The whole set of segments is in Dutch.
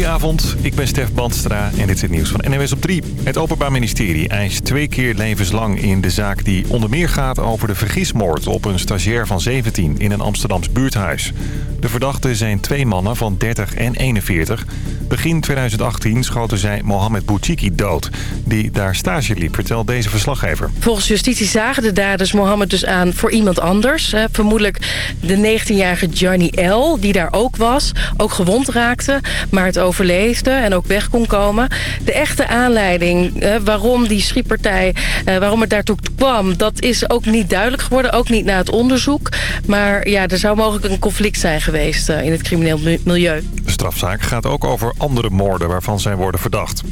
Goedenavond, ik ben Stef Bandstra en dit is het nieuws van NWS op 3. Het Openbaar Ministerie eist twee keer levenslang in de zaak die onder meer gaat over de vergismoord op een stagiair van 17 in een Amsterdams buurthuis. De verdachten zijn twee mannen van 30 en 41. Begin 2018 schoten zij Mohamed Bouchiki dood, die daar stage liep, vertelt deze verslaggever. Volgens justitie zagen de daders Mohammed dus aan voor iemand anders. Vermoedelijk de 19-jarige Johnny L, die daar ook was. Ook gewond raakte, maar het overleefde en ook weg kon komen. De echte aanleiding waarom die schietpartij, waarom het daartoe kwam... dat is ook niet duidelijk geworden, ook niet na het onderzoek. Maar ja, er zou mogelijk een conflict zijn geweest in het crimineel milieu. De strafzaak gaat ook over andere moorden waarvan zij worden verdacht.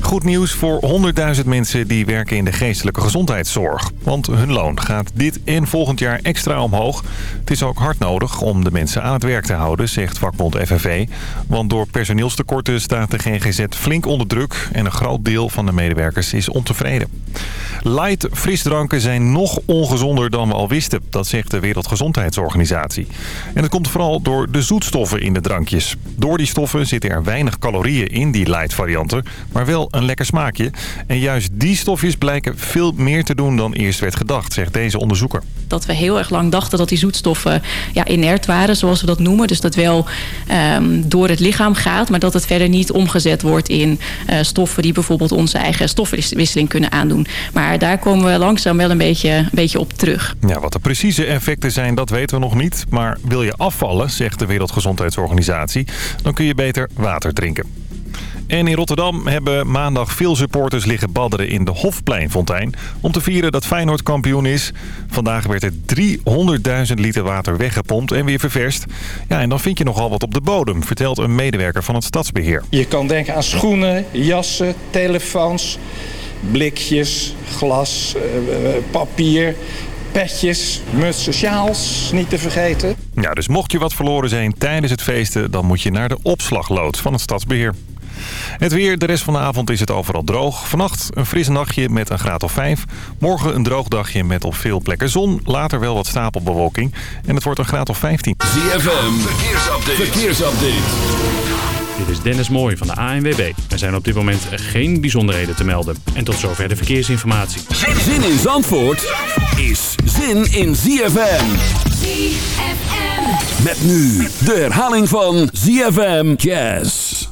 Goed nieuws voor 100.000 mensen die werken in de geestelijke gezondheidszorg. Want hun loon gaat dit en volgend jaar extra omhoog. Het is ook hard nodig om de mensen aan het werk te houden, zegt vakbond FNV. Want door personeelstekorten staat de GGZ flink onder druk... en een groot deel van de medewerkers is ontevreden. Light frisdranken zijn nog ongezonder dan we al wisten. Dat zegt de Wereldgezondheidsorganisatie. En dat komt vooral door de zoetstoffen in de drankjes. Door die stoffen zitten er weinig calorieën in die light varianten... maar wel een lekker smaakje. En juist die stofjes blijken veel meer te doen dan eerst werd gedacht, zegt deze onderzoeker. Dat we heel erg lang dachten dat die zoetstoffen ja, inert waren, zoals we dat noemen. Dus dat wel um, door het lichaam gaat, maar dat het verder niet omgezet wordt in uh, stoffen die bijvoorbeeld onze eigen stoffenwisseling kunnen aandoen. Maar daar komen we langzaam wel een beetje, een beetje op terug. Ja, wat de precieze effecten zijn, dat weten we nog niet. Maar wil je afvallen, zegt de Wereldgezondheidsorganisatie, dan kun je beter water drinken. En in Rotterdam hebben maandag veel supporters liggen badderen in de Hofpleinfontein... om te vieren dat Feyenoord kampioen is. Vandaag werd er 300.000 liter water weggepompt en weer ververst. Ja, en dan vind je nogal wat op de bodem, vertelt een medewerker van het stadsbeheer. Je kan denken aan schoenen, jassen, telefoons, blikjes, glas, uh, papier petjes, mutsen, sjaals, niet te vergeten. Ja, dus mocht je wat verloren zijn tijdens het feesten... dan moet je naar de opslagloods van het stadsbeheer. Het weer, de rest van de avond is het overal droog. Vannacht een fris nachtje met een graad of 5. Morgen een droog dagje met op veel plekken zon. Later wel wat stapelbewolking. En het wordt een graad of 15. ZFM, verkeersupdate. verkeersupdate. Dit is Dennis Mooij van de ANWB. Er zijn op dit moment geen bijzonderheden te melden. En tot zover de verkeersinformatie. Zin in Zandvoort is zin in ZFM. ZFM. Met nu de herhaling van ZFM Jazz.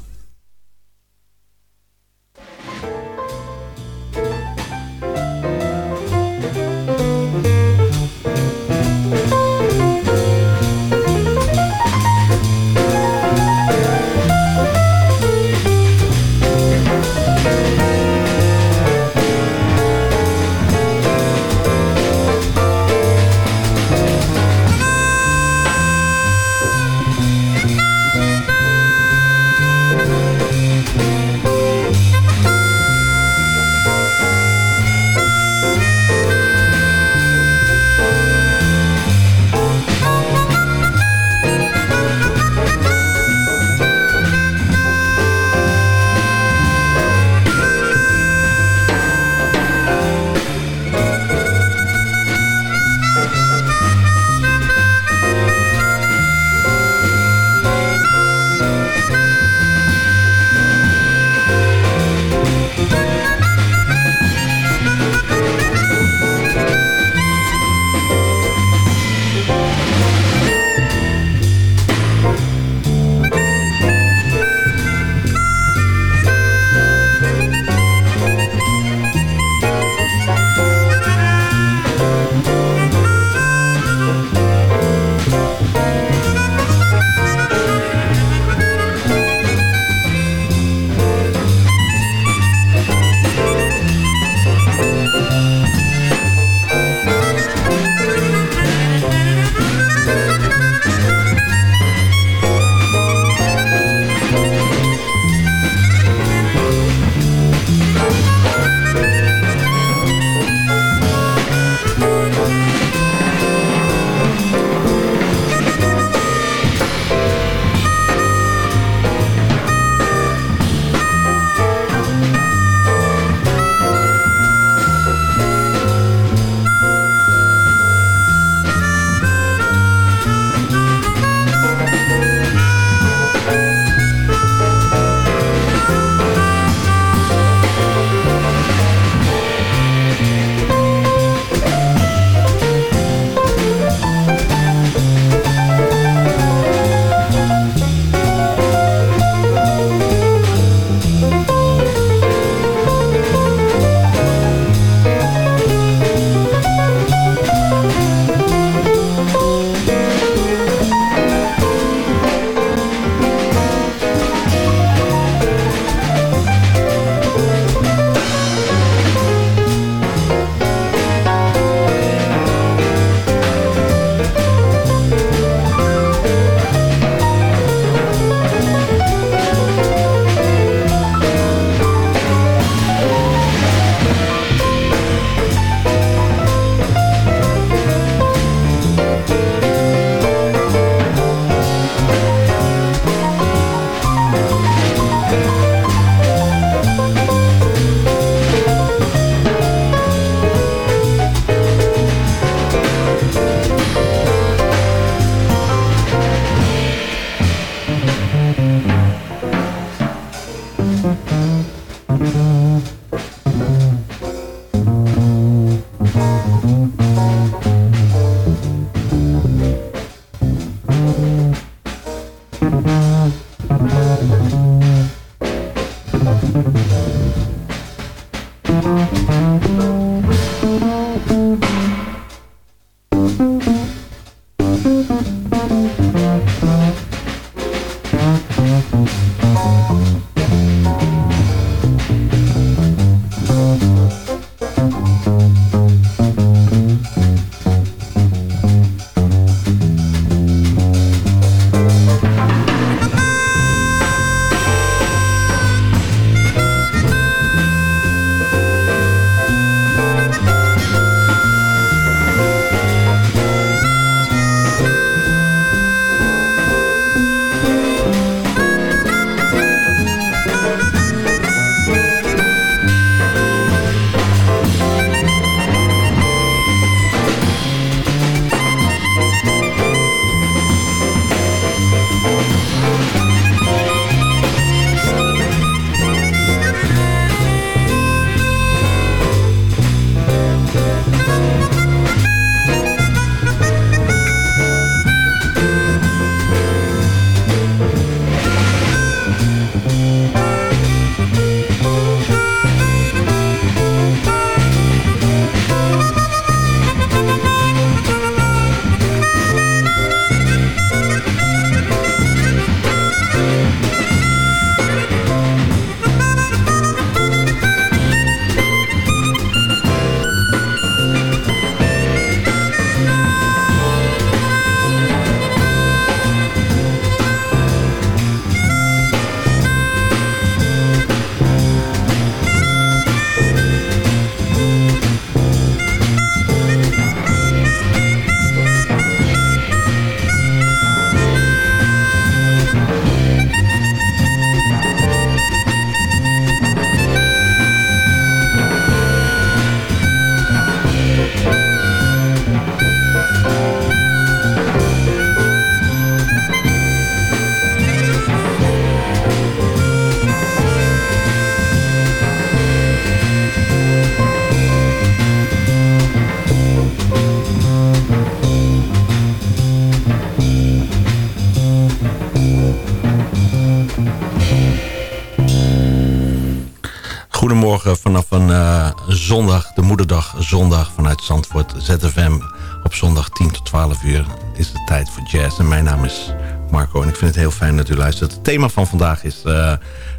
Zondag, de moederdag zondag vanuit Zandvoort. ZFM op zondag 10 tot 12 uur is de tijd voor jazz. En mijn naam is Marco en ik vind het heel fijn dat u luistert. Het thema van vandaag is uh,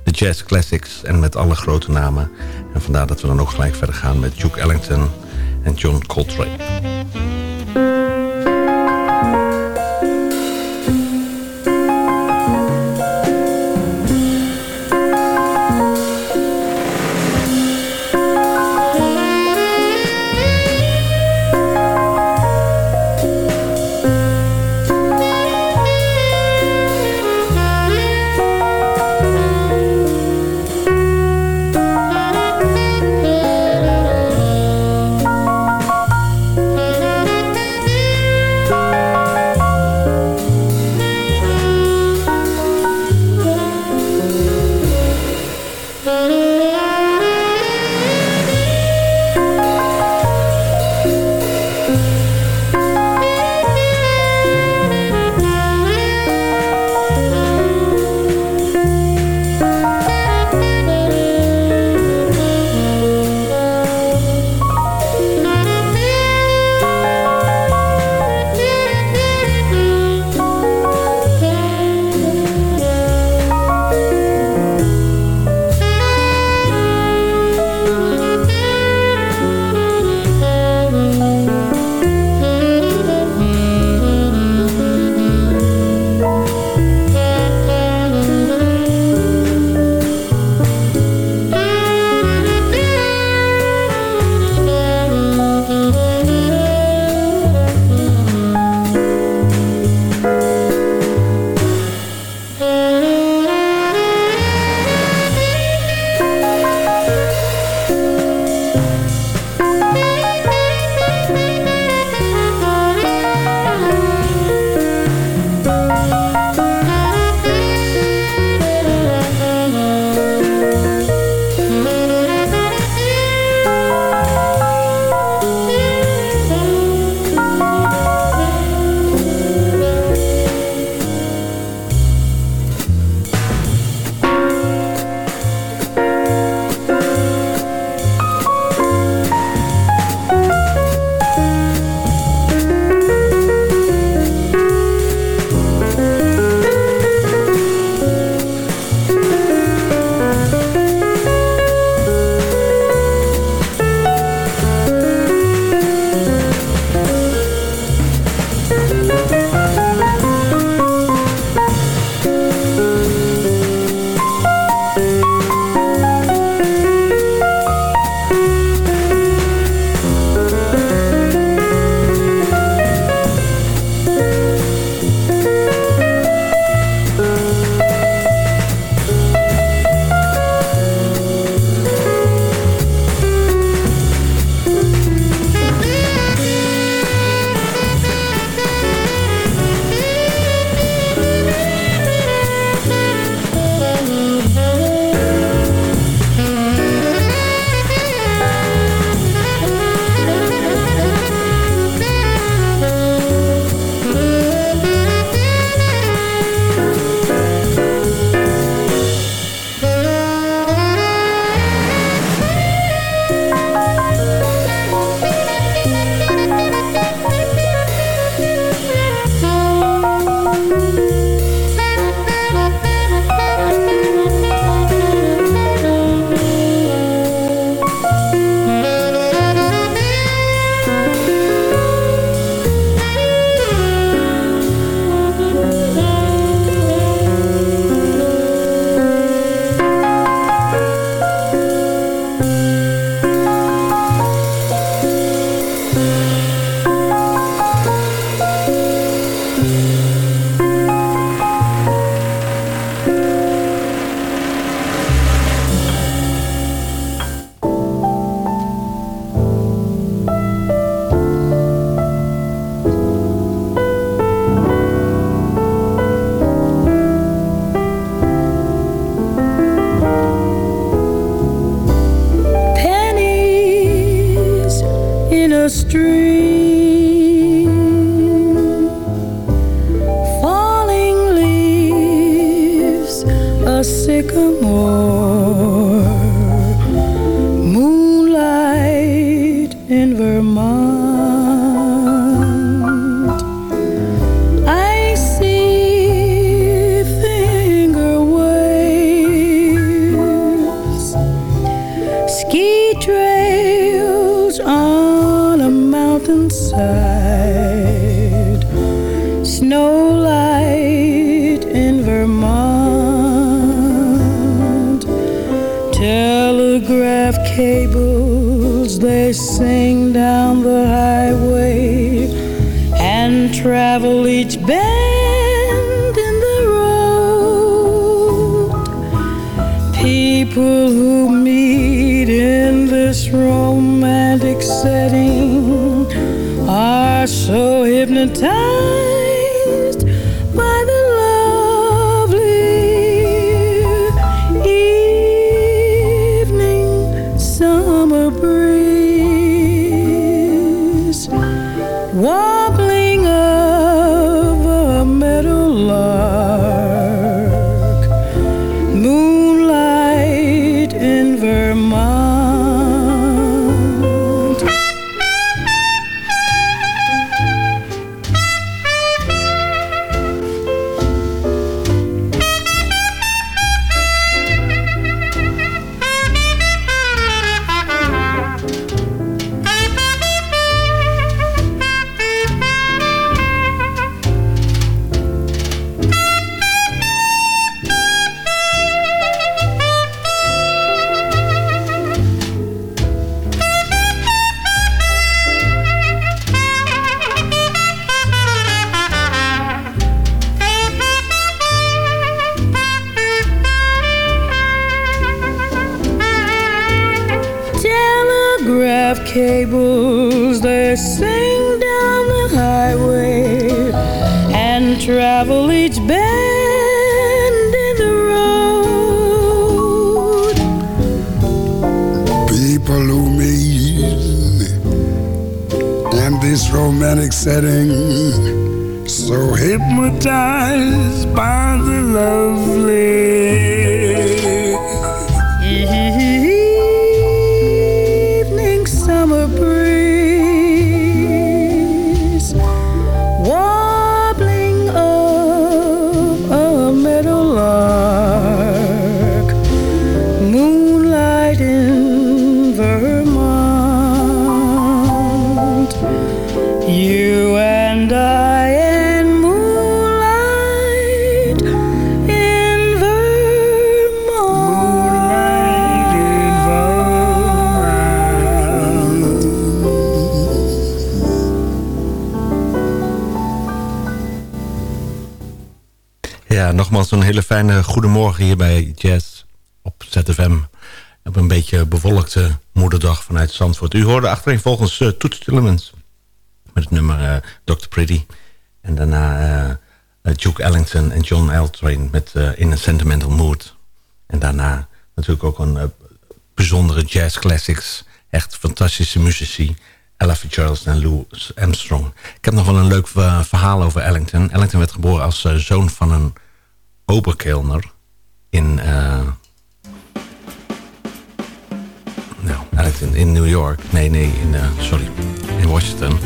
de jazz classics en met alle grote namen. En vandaar dat we dan ook gelijk verder gaan met Duke Ellington en John Coltrane. You and I and moonlight in Ja, nogmaals een hele fijne goedemorgen hier bij Jazz op ZFM. Op een beetje bewolkte moederdag vanuit Zandvoort. U hoorde achterin volgens uh, Toets Tillemans het nummer uh, Dr. Pretty. En daarna uh, Duke Ellington en John Eltrain met In a Sentimental Mood. En daarna natuurlijk ook een bijzondere jazz classics. Echt fantastische muzici. Ella Fitzgerald en Louis Armstrong. Ik heb nog wel een leuk verhaal over Ellington. Ellington werd geboren als zoon van een oberkelner in... in New York. Nee, nee, in, sorry, in Washington.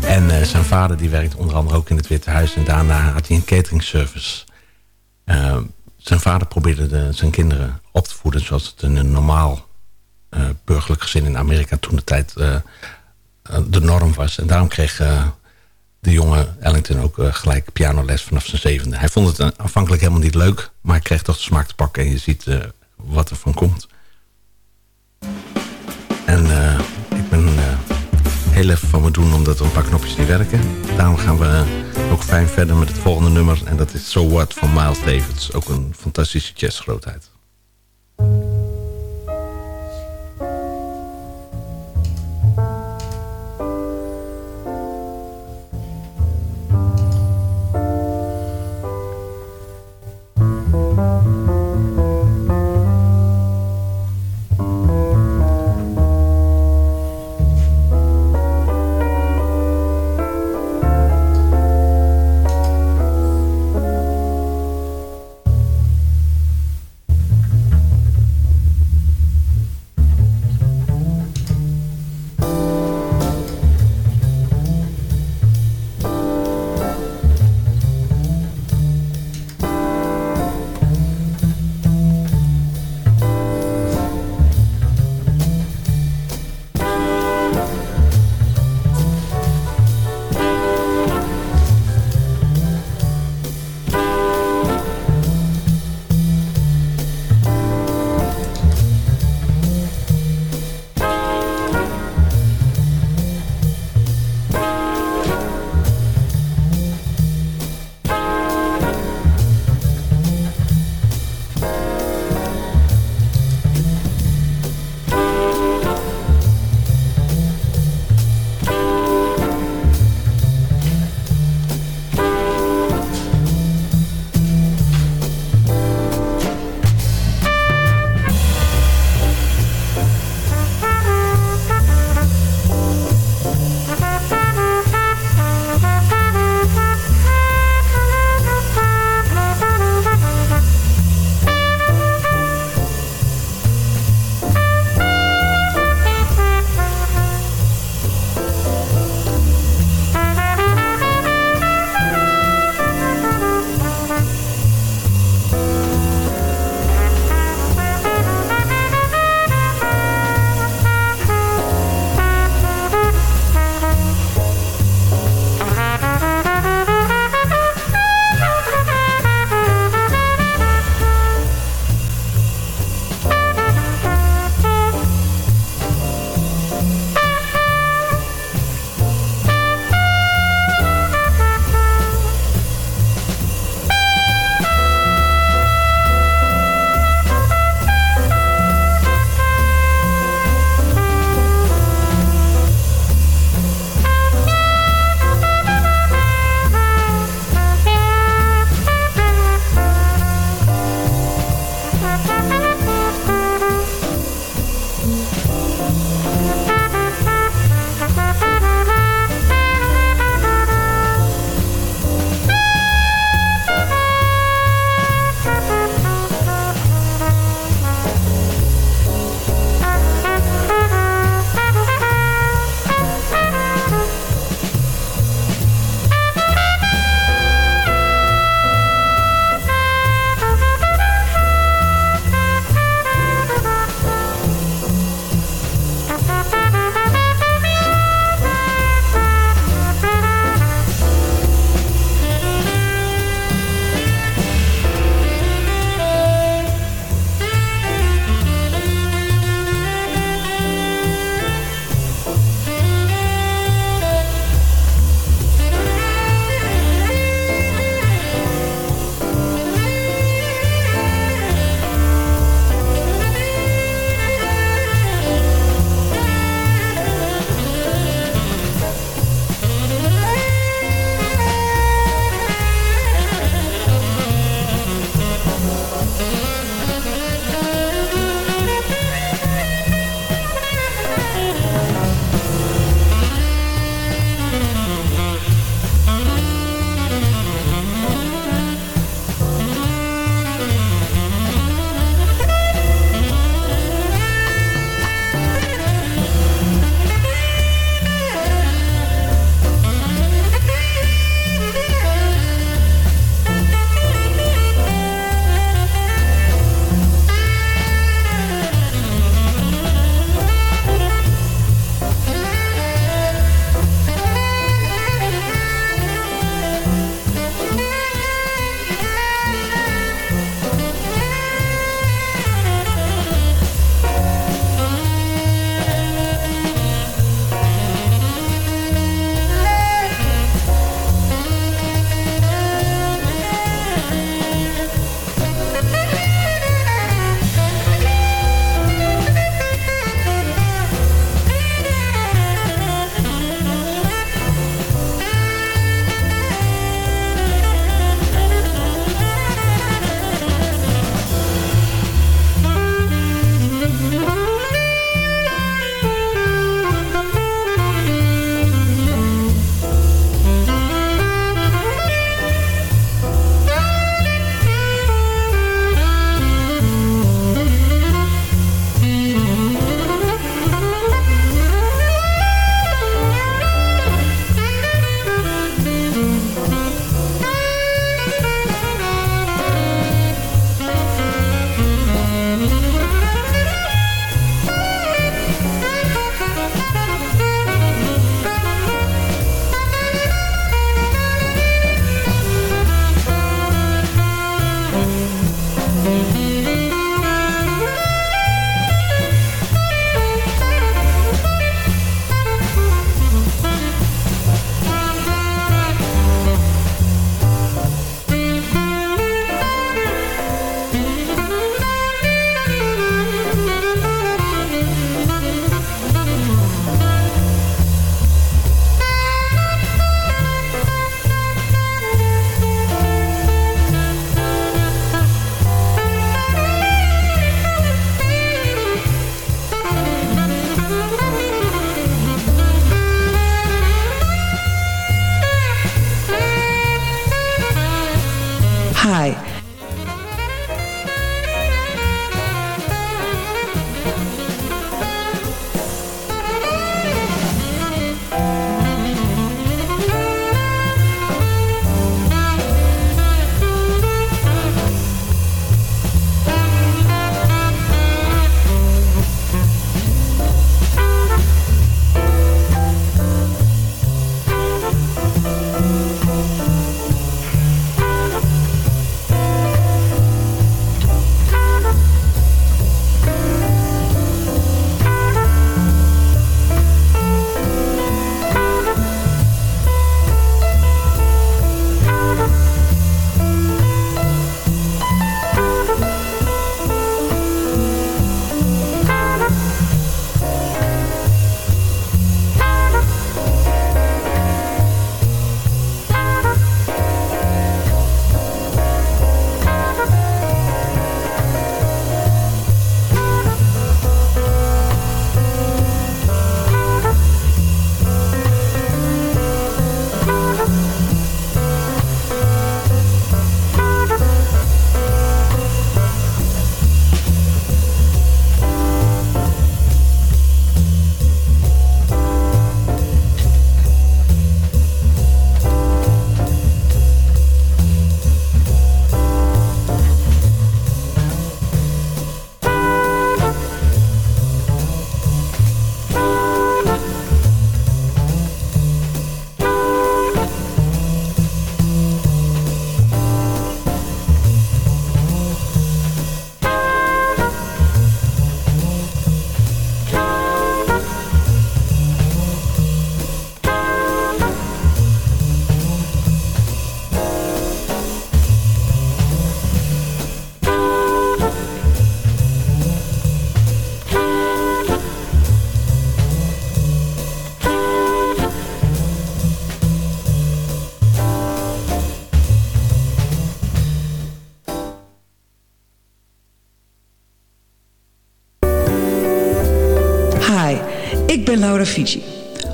En uh, zijn vader die werkte onder andere ook in het Witte Huis. En daarna had hij een catering service. Uh, zijn vader probeerde de, zijn kinderen op te voeden... zoals het in een normaal uh, burgerlijk gezin in Amerika toen de tijd de norm was. En daarom kreeg de jonge Ellington ook gelijk pianoles vanaf zijn zevende. Hij vond het aanvankelijk helemaal niet leuk... maar hij kreeg toch de smaak te pakken en je ziet wat er van komt. En ik ben heel even van me doen omdat er een paar knopjes niet werken. Daarom gaan we ook fijn verder met het volgende nummer. En dat is So What van Miles Davis. Ook een fantastische jazzgrootheid.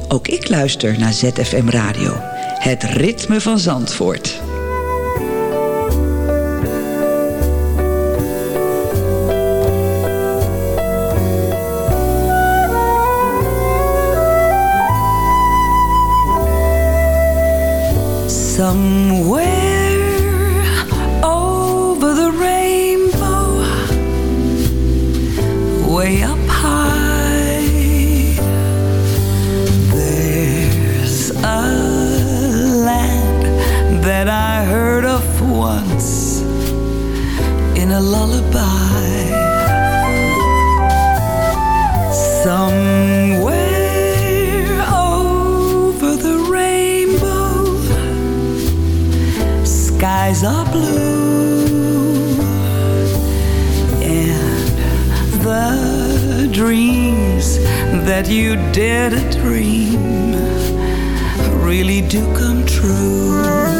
Ook ik luister naar ZFM Radio. Het ritme van Zandvoort. Somewhere once in a lullaby. Somewhere over the rainbow skies are blue and the dreams that you dare to dream really do come true.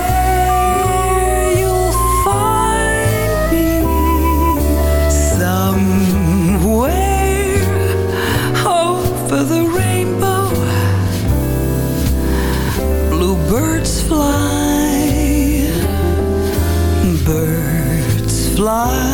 Fly.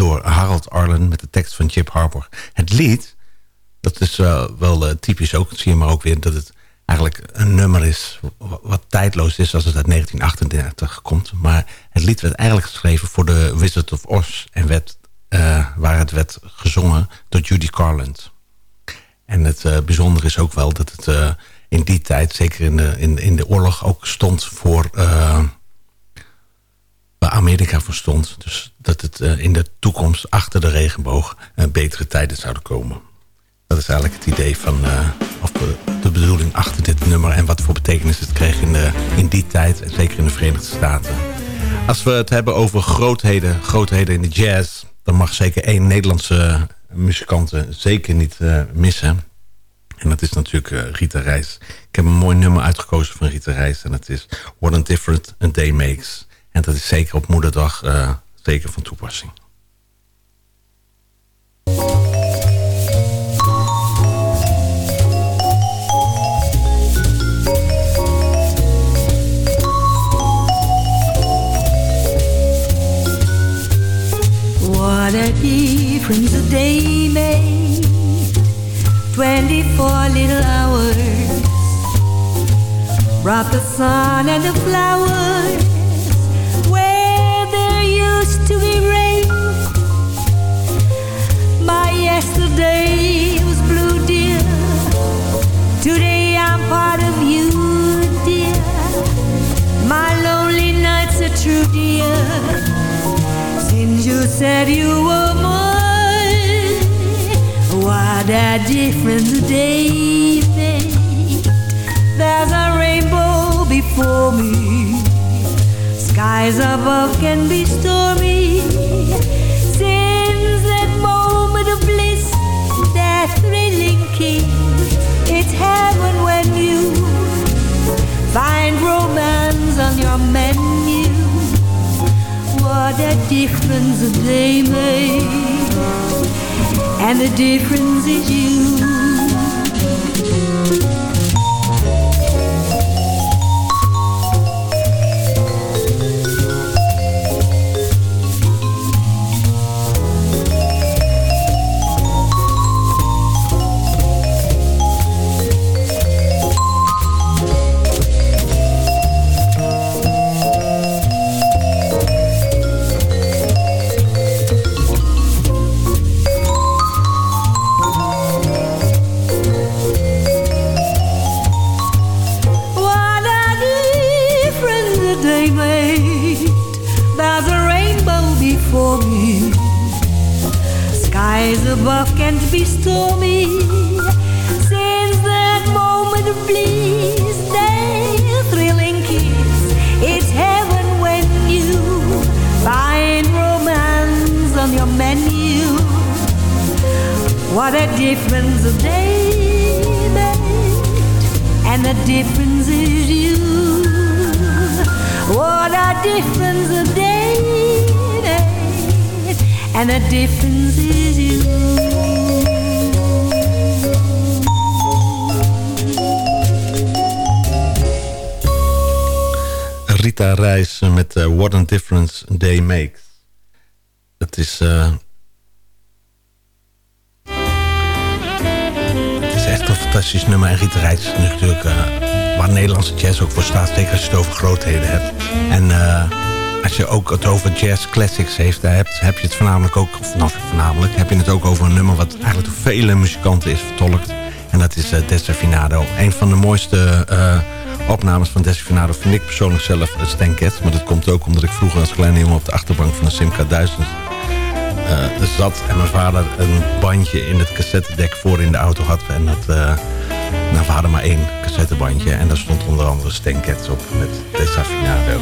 Door Harold Arlen met de tekst van Chip Harper. Het lied, dat is eh, wel eh, typisch ook, dat zie je maar ook weer... dat het eigenlijk een nummer is wa- wat tijdloos is als het uit 1938 komt. Maar het lied werd eigenlijk geschreven voor de Wizard of Oz... en werd, eh, waar het werd gezongen door Judy Garland. En het bijzondere is ook wel dat het in die tijd, zeker in de, in, in de oorlog, ook stond voor Amerika voor stond. Dus dat het eh, in de toekomst achter de regenboog eh, betere tijden zouden komen. Dat is eigenlijk het idee van, eh, of de, bedoeling achter dit nummer en wat voor betekenis het kreeg in, de, in die tijd, en zeker in de Verenigde Staten. Als we het hebben over grootheden, grootheden in de jazz, dan mag zeker één Nederlandse muzikant zeker niet eh, missen. En dat is natuurlijk eh, Rita Reis. Ik heb een mooi nummer uitgekozen van Rita Reis. En dat is What a Different a Day Makes. En dat is zeker op moederdag uh, zeker van toepassing. What a difference a day made. 24 little hours. Brought the sun and the flowers used to be rain My yesterday was blue, dear Today I'm part of you, dear My lonely nights are true, dear since you said you were mine, what a difference a day made. There's a rainbow before me. Skies above can be stormy. Since that moment of bliss, that thrilling kiss, it's heaven when you find romance on your menu what a difference a day made, and the difference is you. Difference a day made and the difference is you. What a difference a day made, and the difference is you. Rita Reis met eh, What a Difference Day Makes. Het is... eh, fantastisch nummer. En Rita Reis is natuurlijk... eh, waar Nederlandse jazz ook voor staat. Zeker als je het over grootheden hebt. En eh, als je ook het over jazz classics heeft, daar hebt, heb je het voornamelijk ook... Of nou, heb je het ook over een nummer... wat eigenlijk door vele muzikanten is vertolkt. En dat is uh, Desafinado. Een van de mooiste... eh, opnames van Desafinado vind ik persoonlijk zelf Stan Getz. Maar dat komt ook omdat ik vroeger als kleine jongen op de achterbank van de Simca 1000 uh, zat. En mijn vader een bandje in het cassettedek voor in de auto had. En dat, nou, we hadden maar één cassettebandje. En daar stond onder andere Stan op met Desafinado.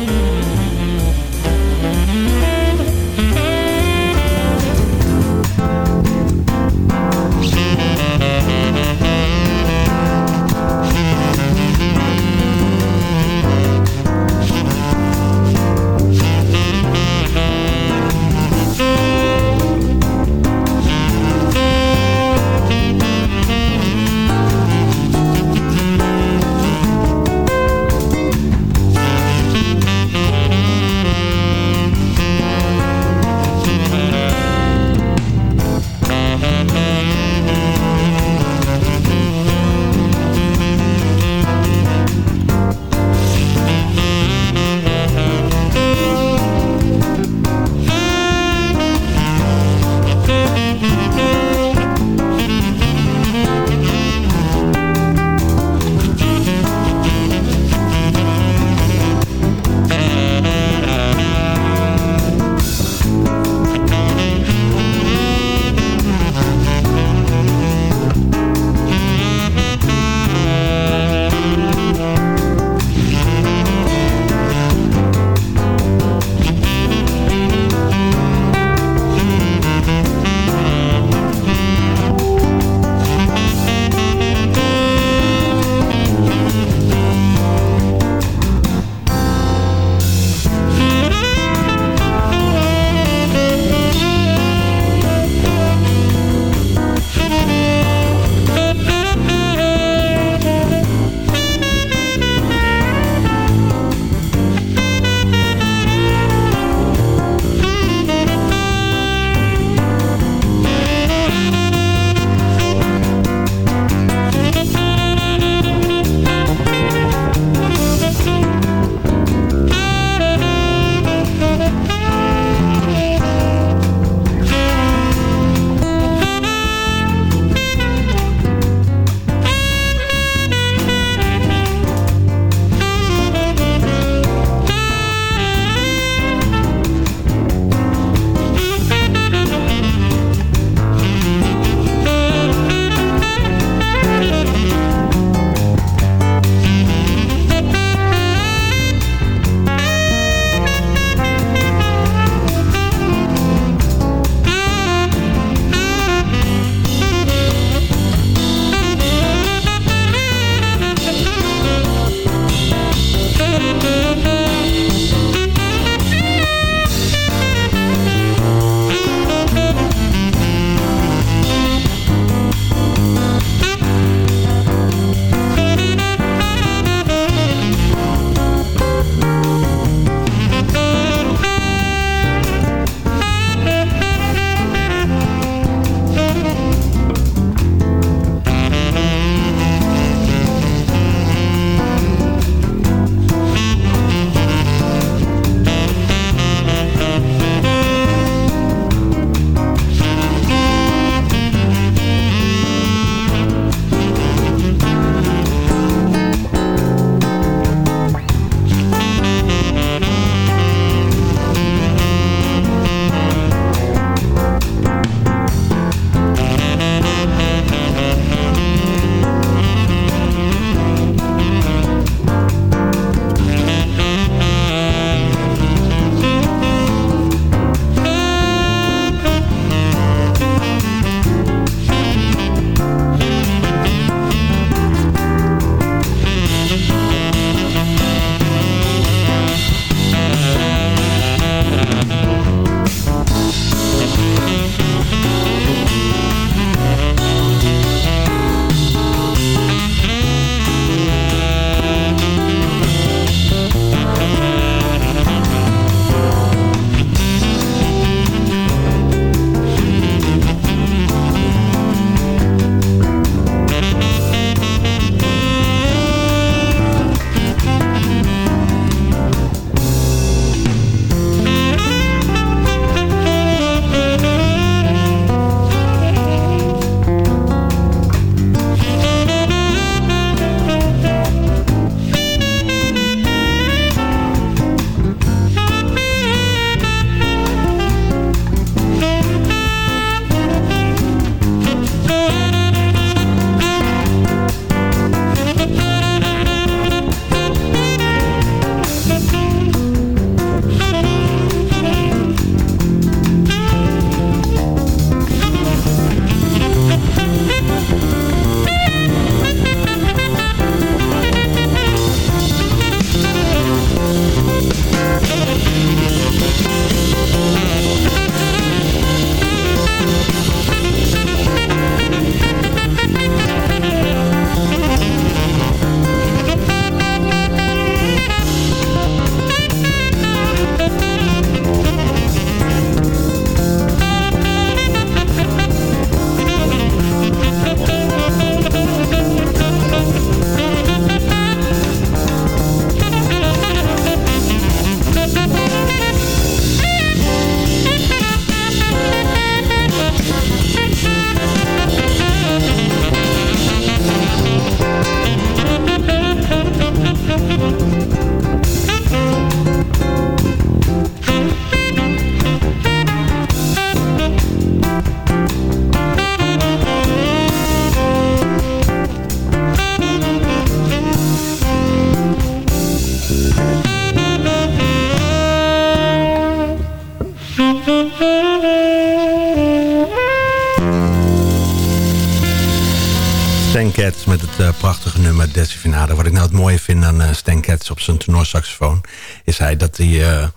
Ik nou het mooie vind aan uh, Stan op zijn tenorsaxofoon... is hij dat hij uh,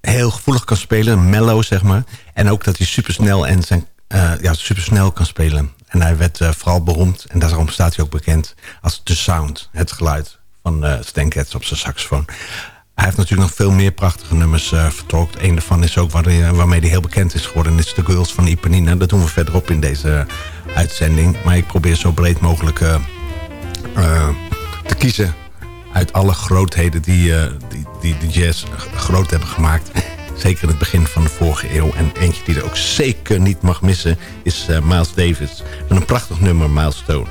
heel gevoelig kan spelen, mellow zeg maar. En ook dat hij supersnel en zijn, ja, supersnel kan spelen. En hij werd vooral beroemd, en daarom staat hij ook bekend... als de sound, het geluid van Stan Cats op zijn saxofoon. Hij heeft natuurlijk nog veel meer prachtige nummers uh, vertolkt. Een daarvan is ook waarmee hij heel bekend is geworden. En is The Girls van Ipanina. Dat doen we verderop in deze uitzending. Maar ik probeer zo breed mogelijk uh, uh, te kiezen uit alle grootheden die, uh, die, die de jazz groot hebben gemaakt. Zeker in het begin van de vorige eeuw. En eentje die er ook zeker niet mag missen is Miles Davis. Met een prachtig nummer, Milestone.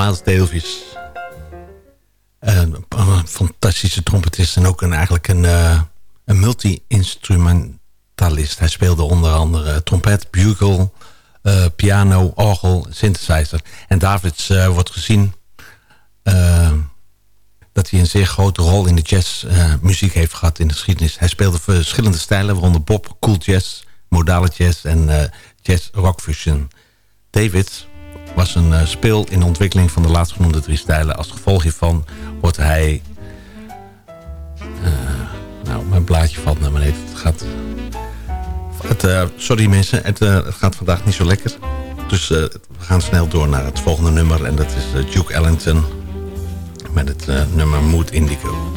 Miles Davis. Een fantastische trompetist en ook een, eigenlijk een, eh, een multi-instrumentalist. Hij speelde onder andere trompet, bugle, eh, piano, orgel, synthesizer. En Davids eh, wordt gezien dat hij een zeer grote rol in de jazzmuziek heeft gehad in de geschiedenis. Hij speelde verschillende stijlen, waaronder bop, cool jazz, modale jazz en jazz rock fusion. David was een eh, speel in de ontwikkeling van de laatstgenoemde drie stijlen. Als gevolg hiervan wordt hij... eh, nou, mijn blaadje valt naar beneden. Het gaat... Het, eh, sorry mensen, het, het gaat vandaag niet zo lekker. Dus we gaan snel door naar het volgende nummer. En dat is Duke Ellington met het nummer Mood Indigo.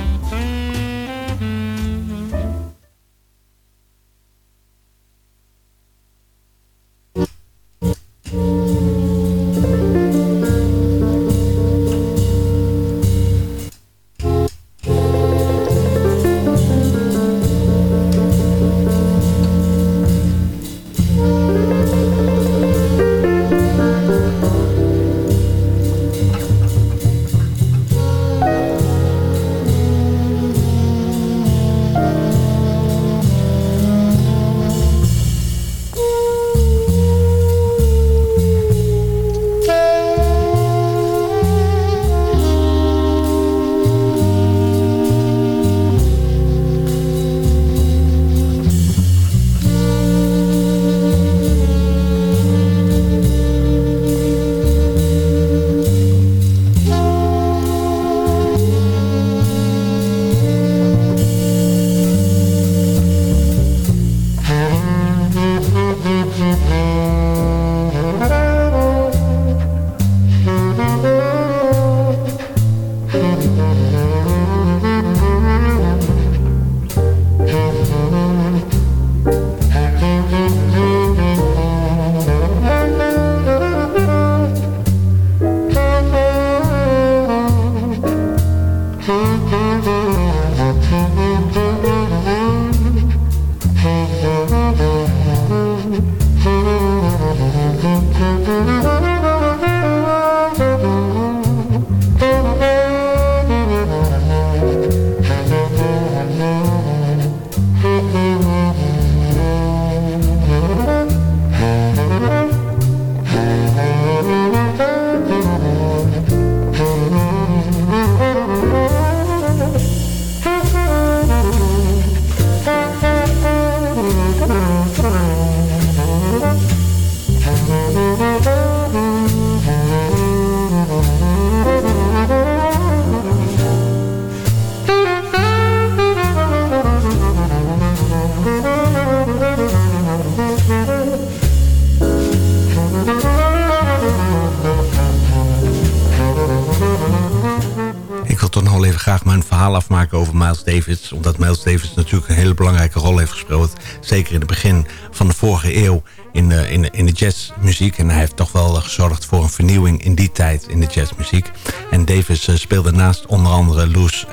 Davis natuurlijk een hele belangrijke rol heeft gespeeld. Zeker in het begin van de vorige eeuw in de, in, de, in de jazzmuziek. En hij heeft toch wel gezorgd voor een vernieuwing in die tijd in de jazzmuziek. En Davis speelde naast onder andere Louis,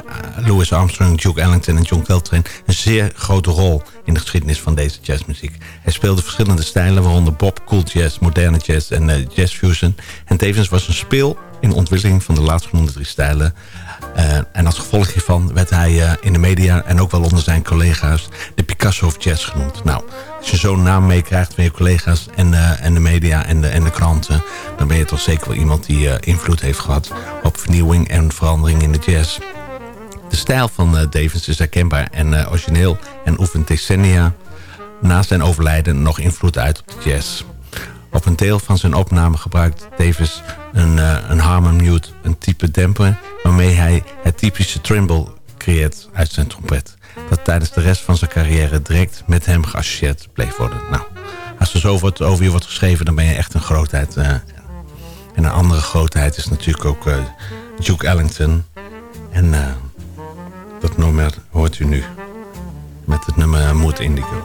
Louis Armstrong, Duke Ellington en John Coltrane... een zeer grote rol in de geschiedenis van deze jazzmuziek. Hij speelde verschillende stijlen, waaronder bop, cool jazz, moderne jazz en uh, jazz fusion. En tevens was een speel in de ontwikkeling van de laatstgenoemde drie stijlen. Uh, en als gevolg hiervan werd hij uh, in de media en ook wel onder zijn collega's de Picasso of Jazz genoemd. Nou, als je zo'n naam meekrijgt van je collega's en, en de media en de, en de kranten... dan ben je toch zeker wel iemand die invloed heeft gehad op vernieuwing en verandering in de jazz. De stijl van Davis is herkenbaar en origineel en oefent decennia na zijn overlijden nog invloed uit op de jazz. Op een deel van zijn opname gebruikt Davis een, uh, een Harmon Mute, een type demper... waarmee hij het typische tremble creëert uit zijn trompet. Dat tijdens de rest van zijn carrière direct met hem geassocieerd bleef worden. Nou, als er zo wordt, over je wordt geschreven, dan ben je echt een grootheid. En een andere grootheid is natuurlijk ook Duke Ellington. En dat nummer hoort u nu met het nummer Mood Indigo.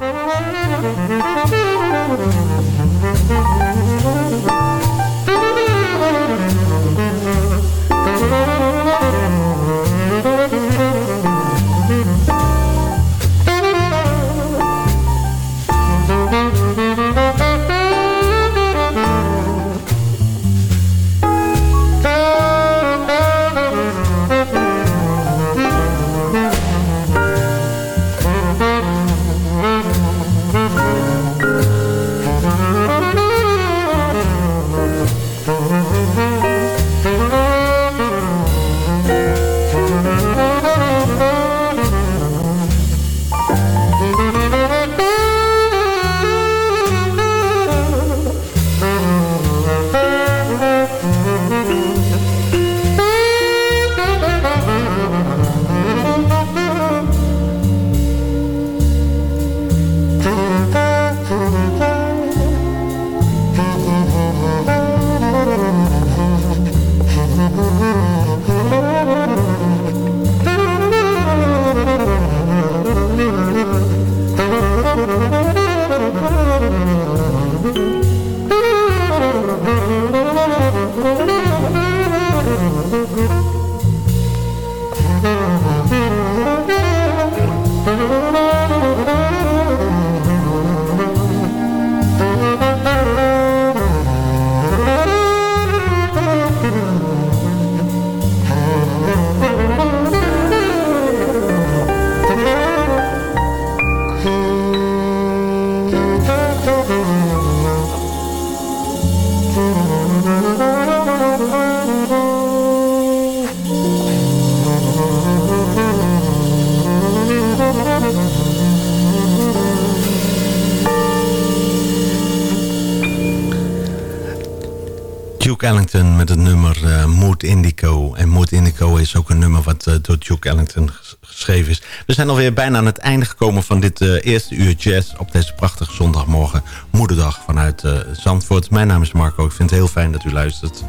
Nummer wat uh, door Duke Ellington geschreven is. We zijn alweer bijna aan het einde gekomen van dit uh, eerste uur jazz... op deze prachtige zondagmorgen, moederdag vanuit Zandvoort. Mijn naam is Marco, ik vind het heel fijn dat u luistert.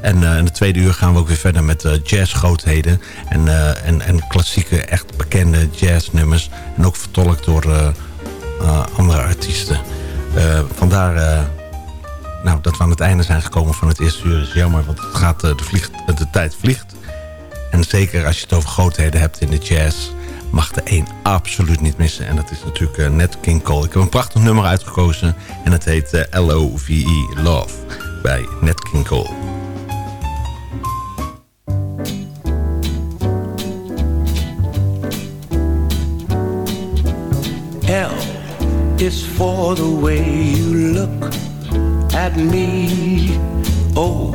En in het tweede uur gaan we ook weer verder met jazzgrootheden... En, en, en klassieke, echt bekende jazznummers. En ook vertolkt door andere artiesten. vandaar nou, dat we aan het einde zijn gekomen van het eerste uur is jammer. Want het gaat, eh, de, vliegt, de tijd vliegt. En zeker als je het over grootheden hebt in de jazz... mag er één absoluut niet missen. En dat is natuurlijk uh, Nat King Cole. Ik heb een prachtig nummer uitgekozen. En het heet eh, L-O-V-E, Love, bij Nat King Cole. L is for the way you look at me. O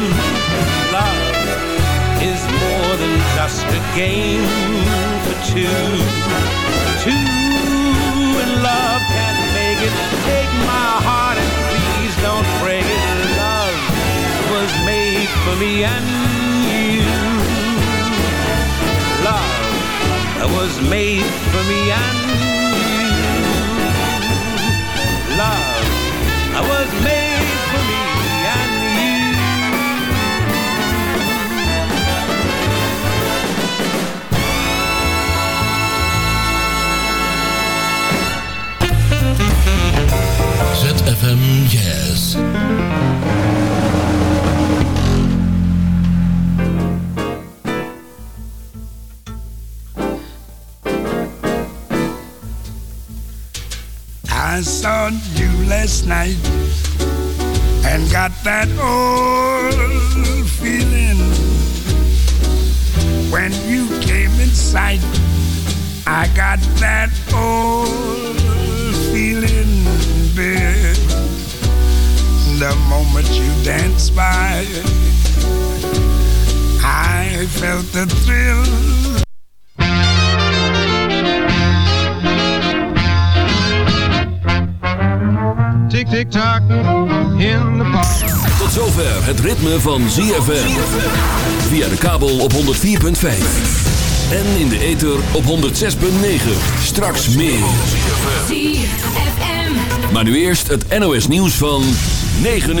Game for two. Two in love can make it. Take my heart and please don't break it. Love was made for me and you. Love was made for me and you. Love was made ZFM Jazz. I saw you last night and got that old feeling when you came in sight. I got that old The moment you danced by, I felt the thrill. Tick tick tock in the park. Tot zover het ritme van ZFM. Via de kabel op 104.5. En in de ether op 106.9. Straks meer. ZFM. Maar nu eerst het NOS nieuws van 9 uur.